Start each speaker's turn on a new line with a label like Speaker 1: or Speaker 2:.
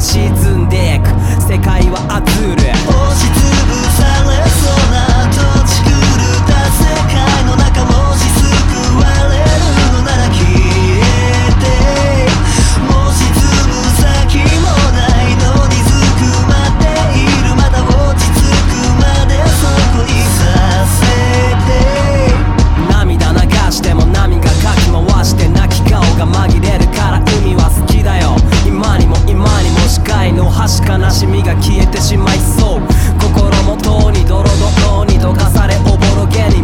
Speaker 1: 沈んでく。世界は熱ズも確かなしみが消えてしまいそう。心もとうに泥泥にどかされおぼろげに